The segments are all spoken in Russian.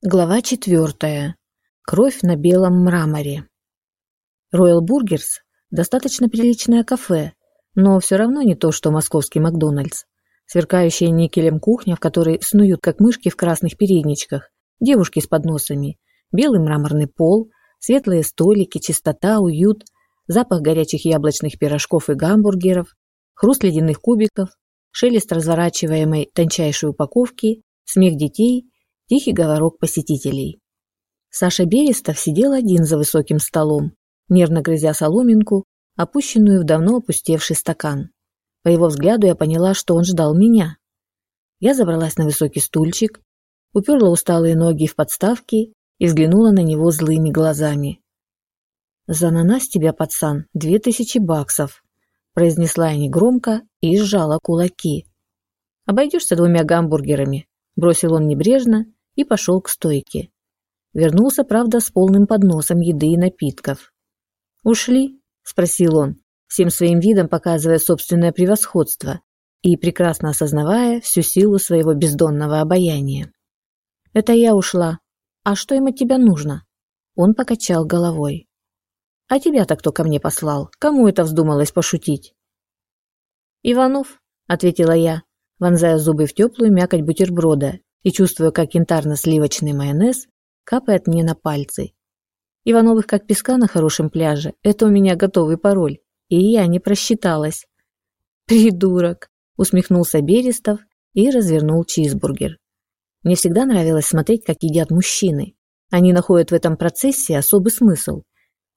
Глава четвертая. Кровь на белом мраморе. Royal Burgers – достаточно приличное кафе, но все равно не то, что московский Макдональдс. Сверкающая никелем кухня, в которой снуют как мышки в красных передничках, девушки с подносами, белый мраморный пол, светлые столики, чистота, уют, запах горячих яблочных пирожков и гамбургеров, хруст ледяных кубиков, шелест разворачиваемой тончайшей упаковки, смех детей – тихий говорок посетителей. Саша Берестов сидел один за высоким столом, нервно грызя соломинку, опущенную в давно опустевший стакан. По его взгляду я поняла, что он ждал меня. Я забралась на высокий стульчик, уперла усталые ноги в подставки и взглянула на него злыми глазами. «За ананас тебя, пацан, две тысячи баксов», произнесла я негромко и сжала кулаки. «Обойдешься двумя гамбургерами», бросил он небрежно и пошел к стойке. Вернулся, правда, с полным подносом еды и напитков. «Ушли?» – спросил он, всем своим видом показывая собственное превосходство и прекрасно осознавая всю силу своего бездонного обаяния. «Это я ушла. А что им от тебя нужно?» Он покачал головой. «А тебя-то кто ко мне послал? Кому это вздумалось пошутить?» «Иванов», — ответила я, вонзая зубы в теплую мякоть бутерброда и чувствую, как янтарно-сливочный майонез капает мне на пальцы. Ивановых как песка на хорошем пляже – это у меня готовый пароль, и я не просчиталась. «Придурок!» – усмехнулся Берестов и развернул чизбургер. Мне всегда нравилось смотреть, как едят мужчины. Они находят в этом процессе особый смысл.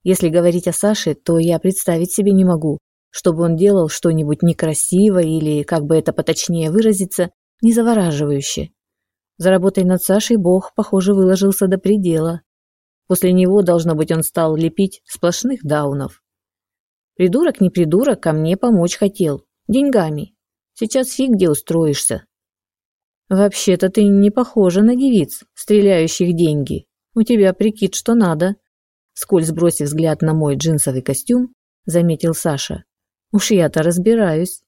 Если говорить о Саше, то я представить себе не могу, чтобы он делал что-нибудь некрасиво или, как бы это поточнее выразиться, незавораживающе. За работой над Сашей Бог, похоже, выложился до предела. После него, должно быть, он стал лепить сплошных даунов. Придурок не придурок, ко мне помочь хотел. Деньгами. Сейчас фиг где устроишься. Вообще-то ты не похожа на девиц, стреляющих деньги. У тебя прикид, что надо. Сколь сбросив взгляд на мой джинсовый костюм, заметил Саша. Уж я-то разбираюсь.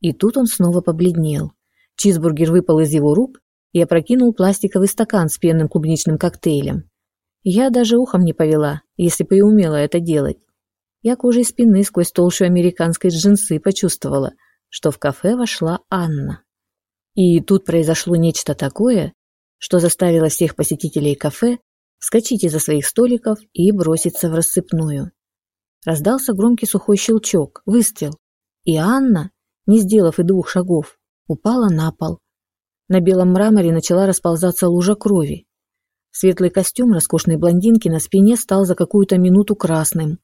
И тут он снова побледнел. Чизбургер выпал из его рук и опрокинул пластиковый стакан с пенным клубничным коктейлем. Я даже ухом не повела, если бы и умела это делать. Я кожей спины сквозь толщу американской джинсы почувствовала, что в кафе вошла Анна. И тут произошло нечто такое, что заставило всех посетителей кафе вскочить из-за своих столиков и броситься в рассыпную. Раздался громкий сухой щелчок, выстрел, и Анна, не сделав и двух шагов, упала на пол, на белом мраморе начала расползаться лужа крови. Светлый костюм роскошной блондинки на спине стал за какую-то минуту красным,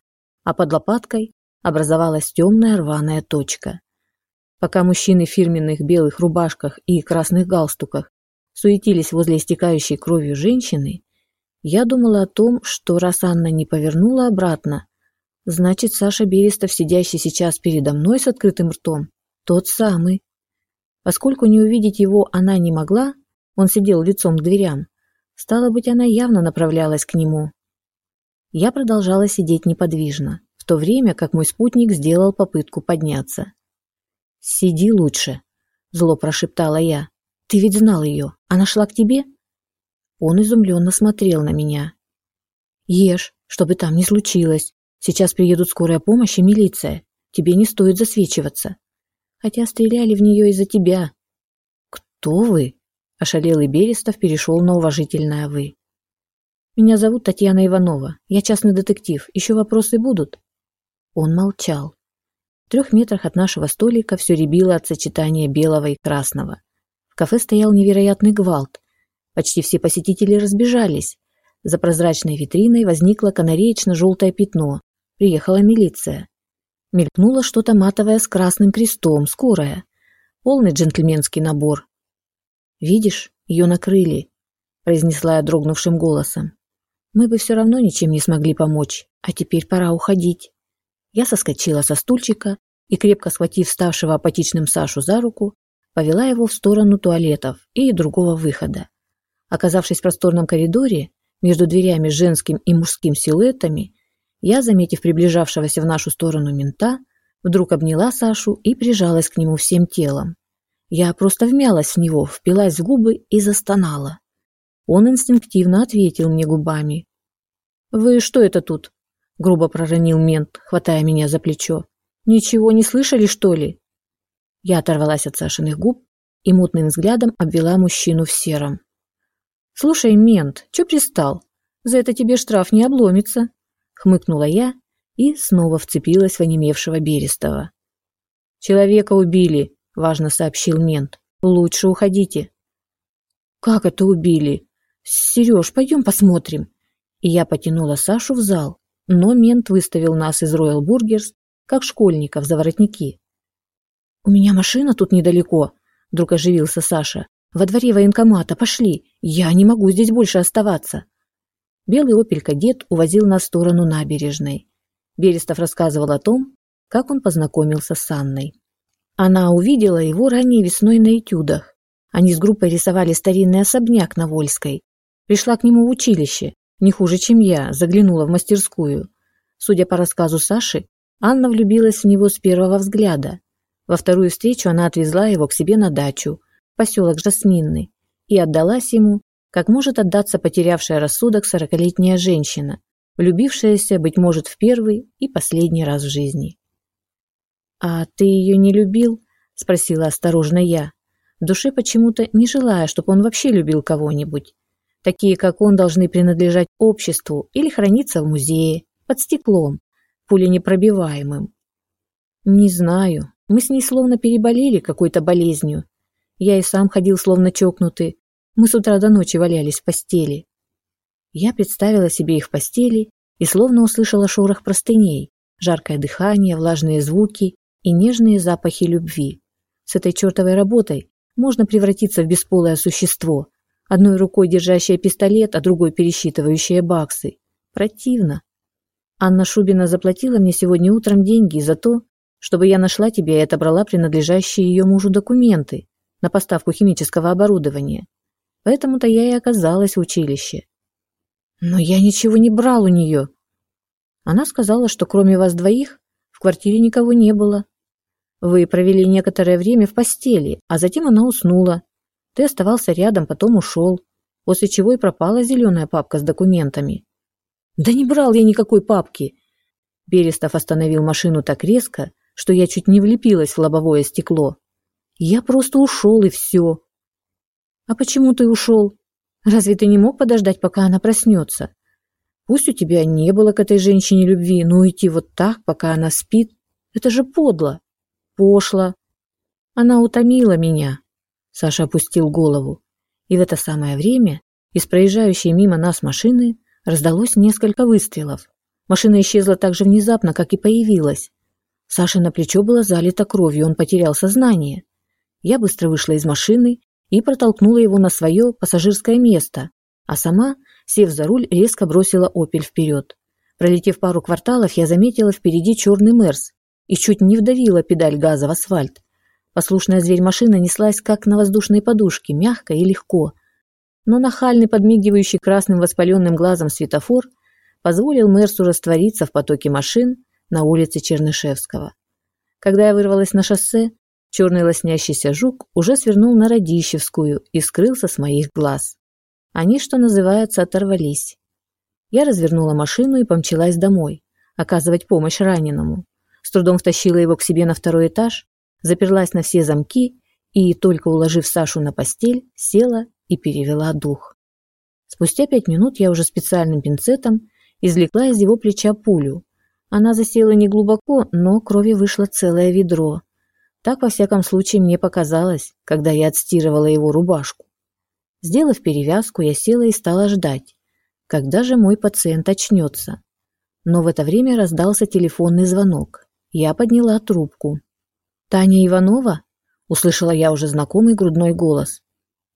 а под лопаткой образовалась темная рваная точка. Пока мужчины в фирменных белых рубашках и красных галстуках суетились возле истекающей кровью женщины, я думала о том, что раз Анна не повернула обратно, значит, Саша Берестов, сидящий сейчас передо мной с открытым ртом, тот самый. Поскольку не увидеть его она не могла, он сидел лицом к дверям, стало быть, она явно направлялась к нему. Я продолжала сидеть неподвижно, в то время как мой спутник сделал попытку подняться. «Сиди лучше», – зло прошептала я. «Ты ведь знал ее. Она шла к тебе?» Он изумленно смотрел на меня. «Ешь, чтобы там не случилось. Сейчас приедут скорая помощь и милиция. Тебе не стоит засвечиваться хотя стреляли в нее из-за тебя». «Кто вы?» – ошалелый Берестов перешел на уважительное «вы». «Меня зовут Татьяна Иванова. Я частный детектив. Еще вопросы будут?» Он молчал. В трех метрах от нашего столика все рябило от сочетания белого и красного. В кафе стоял невероятный гвалт. Почти все посетители разбежались. За прозрачной витриной возникло канареечно-желтое пятно. Приехала милиция. Мелькнуло что-то матовое с красным крестом, скорая. Полный джентльменский набор. «Видишь, ее накрыли», – произнесла я дрогнувшим голосом. «Мы бы все равно ничем не смогли помочь, а теперь пора уходить». Я соскочила со стульчика и, крепко схватив ставшего апатичным Сашу за руку, повела его в сторону туалетов и другого выхода. Оказавшись в просторном коридоре, между дверями женским и мужским силуэтами, я, заметив приближавшегося в нашу сторону мента, вдруг обняла Сашу и прижалась к нему всем телом. Я просто вмялась в него, впилась в губы и застонала. он инстинктивно ответил мне губами. «Вы что это тут?» – грубо проронил мент, хватая меня за плечо. «Ничего не слышали, что ли?» Я оторвалась от Сашиных губ и мутным взглядом обвела мужчину в сером. «Слушай, мент, чё пристал? За это тебе штраф не обломится», – хмыкнула я и снова вцепилась в онемевшего Берестова. «Человека убили», – важно сообщил мент. «Лучше уходите». «Как это убили?» «Сереж, пойдем посмотрим». И я потянула Сашу в зал, но мент выставил нас из Royal Burgers, как школьников за воротники. «У меня машина тут недалеко», – вдруг оживился Саша. «Во дворе военкомата, пошли, я не могу здесь больше оставаться». Белый «Опель-кадет» увозил нас в сторону набережной. Берестов рассказывал о том, как он познакомился с Анной. Она увидела его ранней весной на этюдах. Они с группой рисовали старинный особняк на Вольской. Пришла к нему в училище, не хуже, чем я, заглянула в мастерскую. Судя по рассказу Саши, Анна влюбилась в него с первого взгляда. Во вторую встречу она отвезла его к себе на дачу, поселок Жасминный, и отдалась ему, как может отдаться потерявшая рассудок сорокалетняя женщина, влюбившаяся, быть может, в первый и последний раз в жизни. «А ты ее не любил?» – спросила осторожно я, в душе почему-то не желая, чтобы он вообще любил кого-нибудь. Такие, как он, должны принадлежать обществу или храниться в музее, под стеклом, пуленепробиваемым. Не знаю, мы с ней словно переболели какой-то болезнью. Я и сам ходил словно чокнутый. Мы с утра до ночи валялись в постели. Я представила себе их постели и словно услышала шорох простыней, жаркое дыхание, влажные звуки и нежные запахи любви. С этой чертовой работой можно превратиться в бесполое существо, одной рукой держащее пистолет, а другой пересчитывающее баксы. Противно. Анна Шубина заплатила мне сегодня утром деньги за то, чтобы я нашла тебя и отобрала принадлежащие ее мужу документы на поставку химического оборудования. Поэтому-то я и оказалась в училище. Но я ничего не брал у нее. Она сказала, что кроме вас двоих в квартире никого не было. Вы провели некоторое время в постели, а затем она уснула. Ты оставался рядом, потом ушел, после чего и пропала зеленая папка с документами. Да не брал я никакой папки. Берестов остановил машину так резко, что я чуть не влепилась в лобовое стекло. Я просто ушел и все. А почему ты ушел? Разве ты не мог подождать, пока она проснется? Пусть у тебя не было к этой женщине любви, но уйти вот так, пока она спит, это же подло пошло. Она утомила меня. Саша опустил голову. И в это самое время из проезжающей мимо нас машины раздалось несколько выстрелов. Машина исчезла так же внезапно, как и появилась. Саша на плечо было залито кровью, он потерял сознание. Я быстро вышла из машины и протолкнула его на свое пассажирское место, а сама, сев за руль, резко бросила «Опель» вперед. Пролетев пару кварталов, я заметила впереди черный Мерс и чуть не вдавила педаль газа в асфальт. Послушная зверь машина неслась как на воздушной подушке, мягко и легко. Но нахальный, подмигивающий красным воспаленным глазом светофор позволил Мерсу раствориться в потоке машин на улице Чернышевского. Когда я вырвалась на шоссе, черный лоснящийся жук уже свернул на Радищевскую и скрылся с моих глаз. Они, что называется, оторвались. Я развернула машину и помчалась домой, оказывать помощь раненому с трудом втащила его к себе на второй этаж, заперлась на все замки и, только уложив Сашу на постель, села и перевела дух. Спустя пять минут я уже специальным пинцетом извлекла из его плеча пулю. Она засела неглубоко, но крови вышло целое ведро. Так, во всяком случае, мне показалось, когда я отстирывала его рубашку. Сделав перевязку, я села и стала ждать, когда же мой пациент очнется. Но в это время раздался телефонный звонок. Я подняла трубку. «Таня Иванова?» – услышала я уже знакомый грудной голос.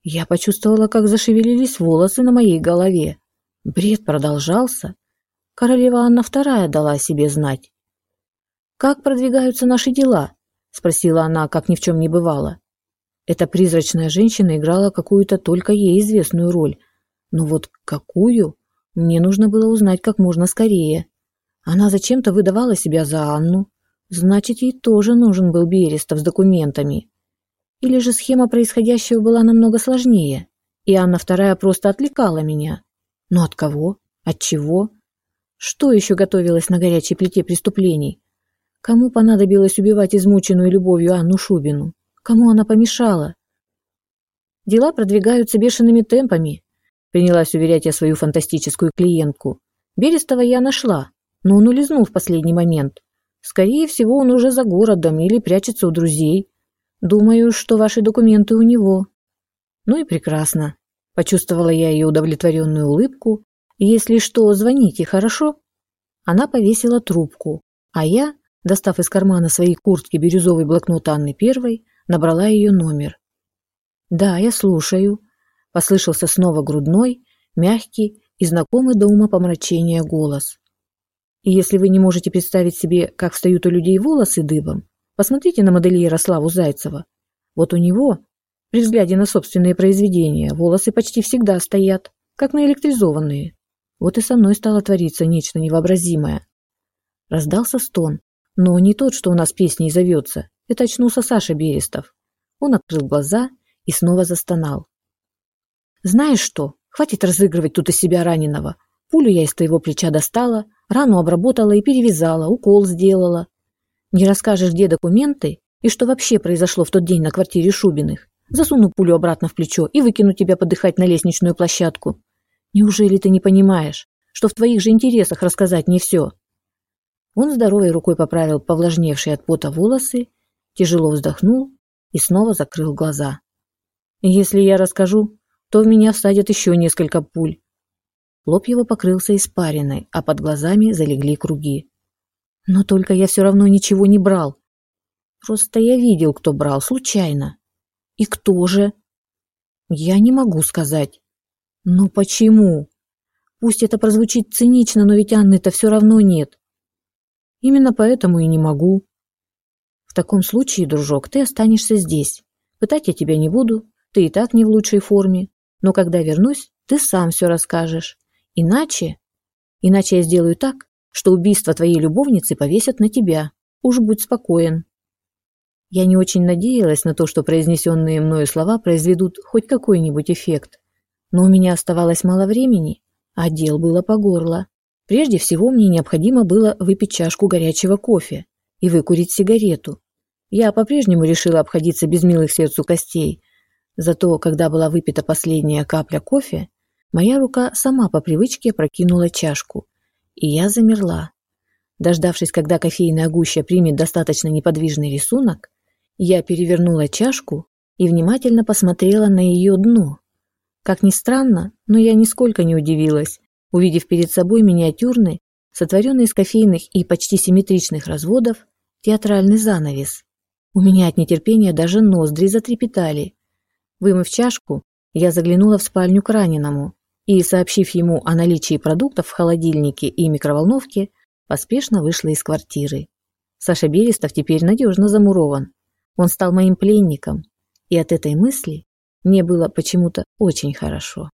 Я почувствовала, как зашевелились волосы на моей голове. Бред продолжался. Королева Анна II дала о себе знать. «Как продвигаются наши дела?» – спросила она, как ни в чем не бывало. Эта призрачная женщина играла какую-то только ей известную роль. Но вот какую? Мне нужно было узнать как можно скорее. Она зачем-то выдавала себя за Анну, Значит, ей тоже нужен был Берестов с документами. Или же схема происходящего была намного сложнее? и Анна Вторая просто отвлекала меня. Но от кого? От чего? Что еще готовилось на горячей плите преступлений? Кому понадобилось убивать измученную любовью Анну Шубину? Кому она помешала? Дела продвигаются бешеными темпами, принялась уверять я свою фантастическую клиентку. Берестова я нашла, но он улизнул в последний момент. Скорее всего, он уже за городом или прячется у друзей. Думаю, что ваши документы у него. Ну и прекрасно. Почувствовала я ее удовлетворенную улыбку. Если что, звоните, хорошо? Она повесила трубку, а я, достав из кармана своей куртки бирюзовый блокнот Анны Первой, набрала ее номер. «Да, я слушаю», — послышался снова грудной, мягкий и знакомый до ума помрачения голос. И если вы не можете представить себе, как встают у людей волосы дыбом, посмотрите на модели Ярославу Зайцева. Вот у него, при взгляде на собственные произведения, волосы почти всегда стоят, как наэлектризованные. Вот и со мной стало твориться нечто невообразимое. Раздался стон, но не тот, что у нас песней зовется. Это очнулся Саша Берестов. Он открыл глаза и снова застонал. «Знаешь что? Хватит разыгрывать тут из себя раненого. Пулю я из твоего плеча достала, рану обработала и перевязала, укол сделала. Не расскажешь, где документы и что вообще произошло в тот день на квартире Шубиных. Засуну пулю обратно в плечо и выкину тебя подыхать на лестничную площадку. Неужели ты не понимаешь, что в твоих же интересах рассказать мне все?» Он здоровой рукой поправил повлажневшие от пота волосы, тяжело вздохнул и снова закрыл глаза. «Если я расскажу, то в меня всадят еще несколько пуль, Лоб его покрылся испариной, а под глазами залегли круги. Но только я все равно ничего не брал. Просто я видел, кто брал, случайно. И кто же? Я не могу сказать. Но почему? Пусть это прозвучит цинично, но ведь Анны-то все равно нет. Именно поэтому и не могу. В таком случае, дружок, ты останешься здесь. Пытать я тебя не буду, ты и так не в лучшей форме. Но когда вернусь, ты сам все расскажешь. Иначе... Иначе я сделаю так, что убийство твоей любовницы повесят на тебя. Уж будь спокоен. Я не очень надеялась на то, что произнесенные мною слова произведут хоть какой-нибудь эффект. Но у меня оставалось мало времени, а дел было по горло. Прежде всего мне необходимо было выпить чашку горячего кофе и выкурить сигарету. Я по-прежнему решила обходиться без милых сердцу костей. Зато, когда была выпита последняя капля кофе, Моя рука сама по привычке прокинула чашку, и я замерла. Дождавшись, когда кофейная гуща примет достаточно неподвижный рисунок, я перевернула чашку и внимательно посмотрела на ее дно. Как ни странно, но я нисколько не удивилась, увидев перед собой миниатюрный, сотворенный из кофейных и почти симметричных разводов, театральный занавес. У меня от нетерпения даже ноздри затрепетали. Вымыв чашку, я заглянула в спальню к раненому и, сообщив ему о наличии продуктов в холодильнике и микроволновке, поспешно вышла из квартиры. Саша Берестов теперь надежно замурован. Он стал моим пленником, и от этой мысли мне было почему-то очень хорошо.